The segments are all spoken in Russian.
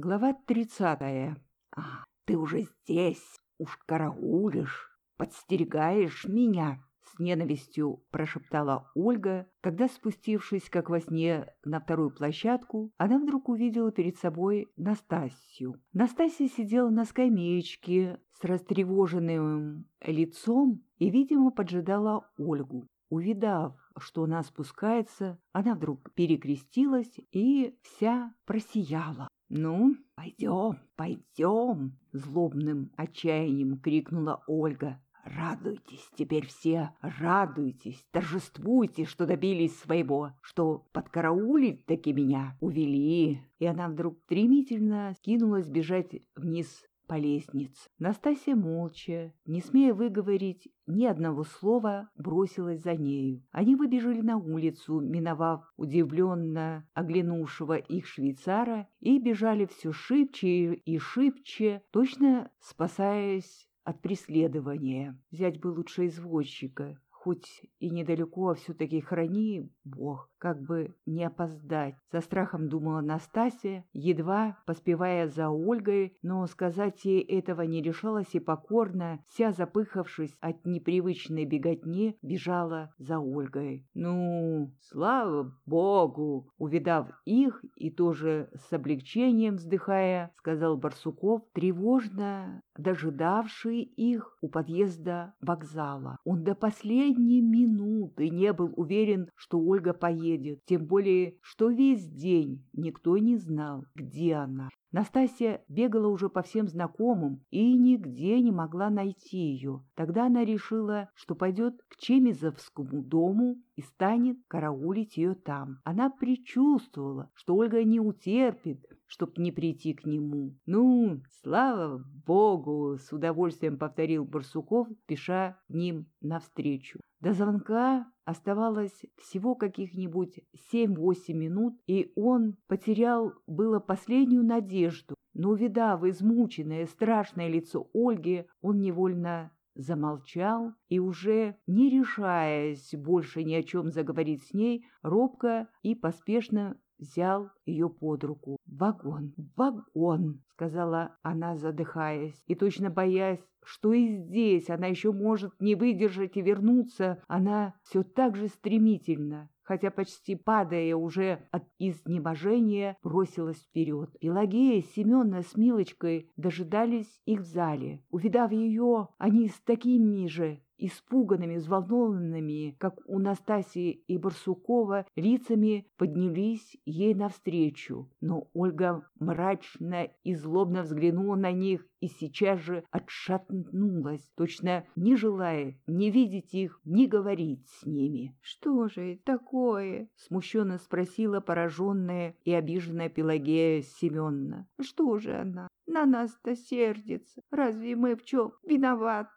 Глава тридцатая. «А, ты уже здесь, уж караулишь, подстерегаешь меня!» С ненавистью прошептала Ольга, когда, спустившись, как во сне, на вторую площадку, она вдруг увидела перед собой Настасью. Настасья сидела на скамеечке с растревоженным лицом и, видимо, поджидала Ольгу. Увидав, что она спускается, она вдруг перекрестилась и вся просияла. «Ну, пойдем, пойдем!» — злобным отчаянием крикнула Ольга. «Радуйтесь теперь все, радуйтесь, торжествуйте, что добились своего, что подкараулить таки меня, увели!» И она вдруг стремительно кинулась бежать вниз по лестнице. Настасья молча, не смея выговорить ни одного слова, бросилась за нею. Они выбежали на улицу, миновав удивленно оглянувшего их швейцара, и бежали все шибче и шибче, точно спасаясь от преследования. Взять бы лучше извозчика, хоть и недалеко, а все-таки храни Бог, как бы не опоздать. За страхом думала Настасья, едва поспевая за Ольгой, но сказать ей этого не решалась и покорно, вся запыхавшись от непривычной беготни, бежала за Ольгой. «Ну, слава Богу!» Увидав их и тоже с облегчением вздыхая, сказал Барсуков, тревожно дожидавший их у подъезда вокзала. Он до последней минуты не был уверен, что Ольга поедет поедет, тем более, что весь день никто не знал, где она. Настасья бегала уже по всем знакомым и нигде не могла найти ее. Тогда она решила, что пойдет к Чемизовскому дому и станет караулить ее там. Она предчувствовала, что Ольга не утерпит, чтоб не прийти к нему. «Ну, слава богу!» — с удовольствием повторил Барсуков, пиша к ним навстречу. До звонка оставалось всего каких-нибудь семь-восемь минут, и он потерял было последнюю надежду. Но, увидав измученное, страшное лицо Ольги, он невольно замолчал и, уже не решаясь больше ни о чем заговорить с ней, робко и поспешно взял ее под руку. «Вагон, вагон!» — сказала она, задыхаясь, и точно боясь, что и здесь она еще может не выдержать и вернуться, она все так же стремительно, хотя почти падая уже от изнеможения, бросилась вперед. Пелагея, Семена с Милочкой дожидались их в зале. Увидав ее, они с такими же испуганными, взволнованными, как у Настасии и Барсукова, лицами поднялись ей навстречу. Но Ольга мрачно и злобно взглянула на них и сейчас же отшатнулась, точно не желая ни видеть их, ни говорить с ними. «Что же это такое?» — смущенно спросила пораженная и обиженная Пелагея Семеновна. «Что же она? На нас-то сердится. Разве мы в чем виноваты?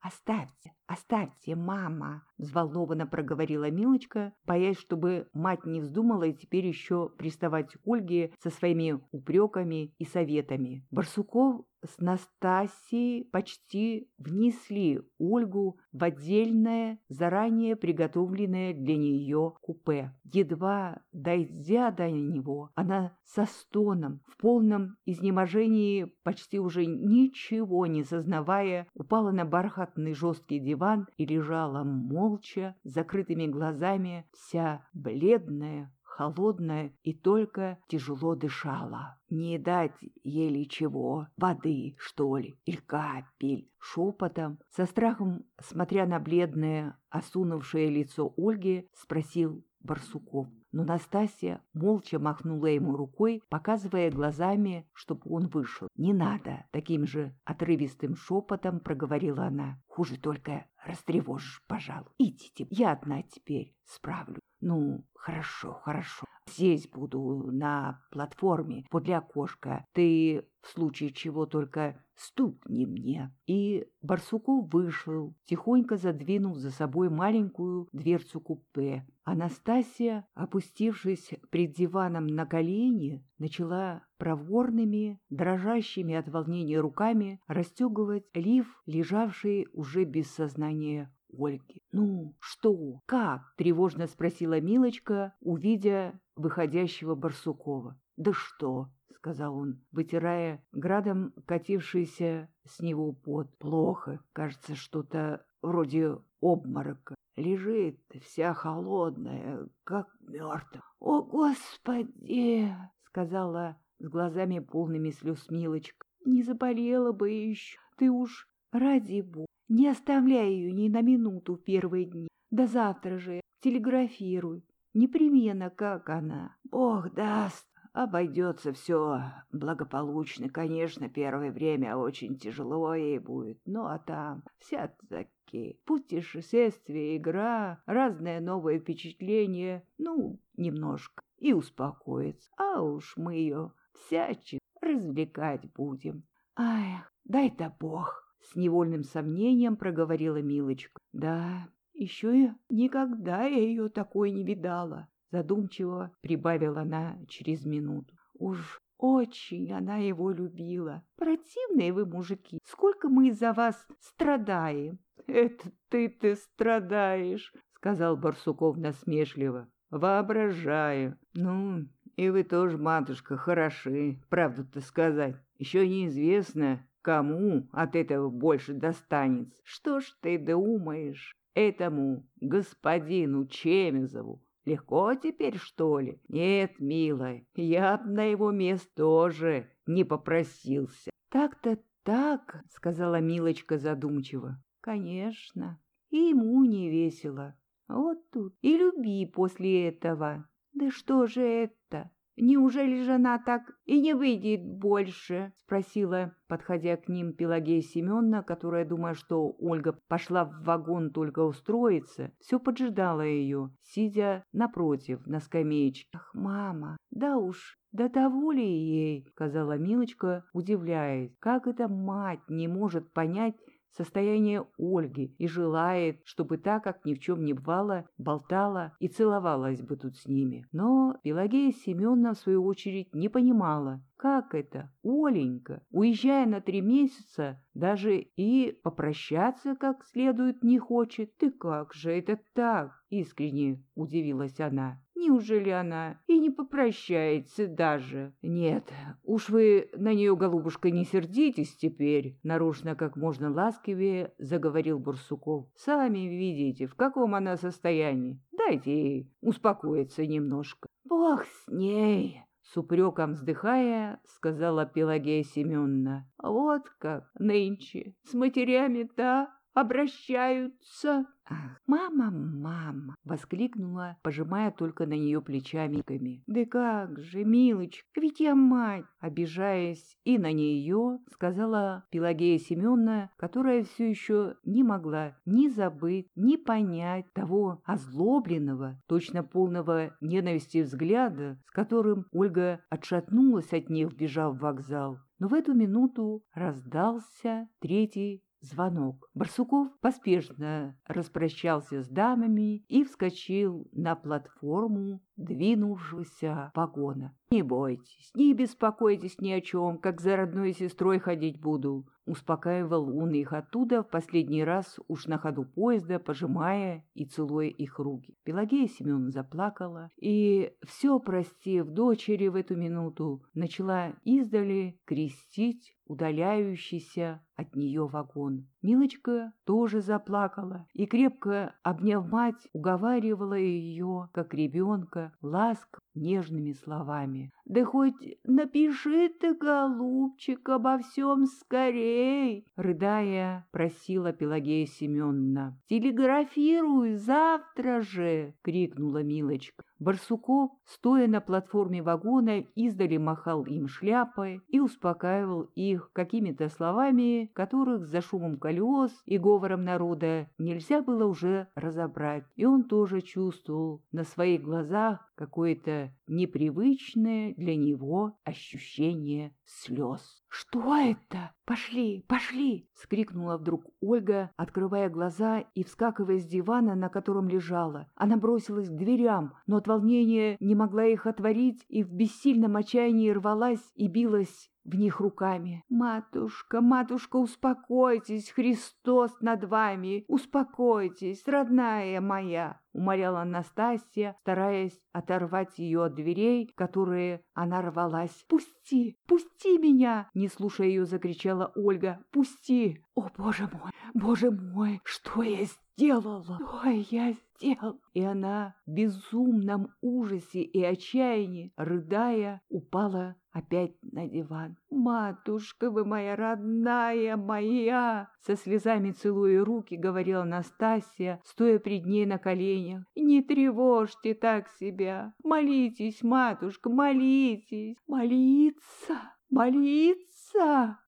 Оставьте, оставьте, мама, взволнованно проговорила Милочка, боясь, чтобы мать не вздумала и теперь еще приставать к Ольге со своими упреками и советами. Барсуков с Настасией почти внесли Ольгу в отдельное, заранее приготовленное для нее купе. Едва дойдя до него, она со стоном, в полном изнеможении, почти уже ничего не сознавая, упала на бархатный жесткий диван и лежала молча, закрытыми глазами, вся бледная, холодная и только тяжело дышала. Не дать еле чего, воды, что ли, или капель. Шепотом, со страхом, смотря на бледное, осунувшее лицо Ольги, спросил Барсуков. Но Настасья молча махнула ему рукой, показывая глазами, чтобы он вышел. «Не надо!» — таким же отрывистым шепотом проговорила она. «Хуже только растревожишь, пожалуй. Идите, я одна теперь справлю». «Ну, хорошо, хорошо. Здесь буду, на платформе, подле окошка. Ты, в случае чего, только стукни мне». И Барсуков вышел, тихонько задвинув за собой маленькую дверцу купе. Анастасия, опустившись пред диваном на колени, начала проворными, дрожащими от волнения руками расстегивать лиф, лежавший уже без сознания Ольги. «Ну, что? Как?» — тревожно спросила Милочка, увидя выходящего Барсукова. «Да что?» сказал он, вытирая градом катившийся с него пот. «Плохо. Кажется, что-то вроде обморока. Лежит вся холодная, как мертвая. «О, Господи!» — сказала с глазами полными слез Милочка. «Не заболела бы еще. Ты уж, ради бога, не оставляй ее ни на минуту в первые дни. До завтра же телеграфируй. Непременно, как она. Бог даст, обойдется все благополучно. Конечно, первое время очень тяжело ей будет. Ну, а там вся-таки путешествие, игра, разные новые впечатления. Ну, немножко. И успокоится. А уж мы ее всячески развлекать будем. Ай, дай-то Бог! С невольным сомнением проговорила Милочка. Да, еще я никогда я ее такой не видала, задумчиво прибавила она через минуту. Уж очень она его любила. Противные вы, мужики, сколько мы из-за вас страдаем. Это ты-ты страдаешь, сказал Барсуков насмешливо. Воображаю. Ну, и вы тоже, матушка, хороши, правду-то сказать. Еще неизвестно, кому от этого больше достанется. Что ж ты думаешь? Этому господину Чемезову легко теперь, что ли? Нет, милая, я б на его место тоже не попросился. Так-то так, сказала Милочка задумчиво. Конечно, и ему не весело. Вот тут и люби после этого. Да что же это? «Неужели жена так и не выйдет больше?» — спросила, подходя к ним Пелагея Семеновна, которая, думая, что Ольга пошла в вагон только устроиться, все поджидала ее, сидя напротив на скамеечке. «Ах, мама, да уж, «Да того ли ей?» — сказала Милочка, удивляясь. «Как эта мать не может понять состояние Ольги и желает, чтобы так, как ни в чем не бывало, болтала и целовалась бы тут с ними. Но Пелагея Семеновна, в свою очередь, не понимала, как это, Оленька, уезжая на три месяца, даже и попрощаться как следует не хочет? Ты как же это так? Искренне удивилась она. Неужели она и не попрощается даже? Нет, уж вы на нее, голубушка, не сердитесь теперь, нарочно как можно ласковее заговорил Бурсуков. Сами видите, в каком она состоянии. Дайте ей успокоиться немножко. Бог с ней, с упреком вздыхая, сказала Пелагея Семеновна. «Вот как нынче с матерями-то обращаются!» «Ах, мама, мама!» — воскликнула, пожимая только на нее плечами. «Да как же, милочка, ведь я мать!» Обижаясь и на нее, сказала Пелагея Семеновна, которая все еще не могла ни забыть, ни понять того озлобленного, точно полного ненависти взгляда, с которым Ольга отшатнулась от них, вбежав в вокзал. Но в эту минуту раздался третий звонок. Барсуков поспешно распрощался с дамами и вскочил на платформу двинувшегося вагона. «Не бойтесь, не беспокойтесь ни о чем, как за родной сестрой ходить буду», — успокаивал он их оттуда в последний раз уж на ходу поезда, пожимая и целуя их руки. Пелагея Семеновна заплакала и, все простив дочери в эту минуту, начала издали крестить удаляющийся от нее вагон. Милочка тоже заплакала и, крепко обняв мать, уговаривала ее, как ребенка, ласк нежными словами. «Да хоть напиши ты, голубчик, обо всем скорей!» Рыдая, просила Пелагея Семеновна. «Телеграфируй завтра же!» — крикнула Милочка. Барсуков, стоя на платформе вагона, издали махал им шляпой и успокаивал их какими-то словами, которых за шумом колес и говором народа нельзя было уже разобрать. И он тоже чувствовал на своих глазах какое-то непривычное для него ощущение слез. «Что это? Пошли, пошли!» — скрикнула вдруг Ольга, открывая глаза и вскакивая с дивана, на котором лежала. Она бросилась к дверям, но от волнения не могла их отворить и в бессильном отчаянии рвалась и билась в них руками. «Матушка, матушка, успокойтесь, Христос над вами! Успокойтесь, родная моя!» умоляла Настасья, стараясь оторвать ее от дверей, которые она рвалась. «Пусти! Пусти меня!» Не слушая ее, закричала Ольга. «Пусти! О, боже мой! Боже мой! Что я сделала? Что я сделала?» И она в безумном ужасе и отчаянии, рыдая, упала опять на диван. «Матушка вы моя родная моя!» Со слезами целуя руки, говорила Настасья, стоя пред ней на коленях. «Не тревожьте так себя! Молитесь, матушка, молитесь! Молиться! Молиться!»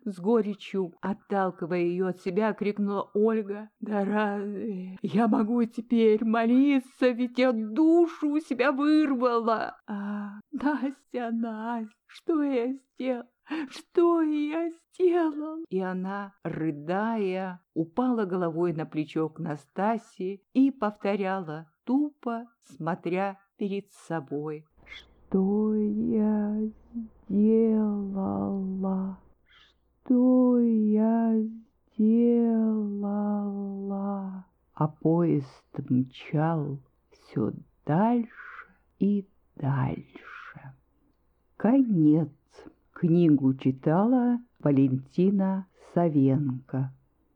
С горечью, отталкивая ее от себя, крикнула Ольга. «Да разве я могу теперь молиться, ведь я душу у себя вырвала!» «А, Настя, Настя, что я сделал? Что я сделал? И она, рыдая, упала головой на плечо к Настасье и повторяла, тупо смотря перед собой. Что я сделала? Что я сделала? А поезд мчал все дальше и дальше. Конец. Книгу читала Валентина Савенко.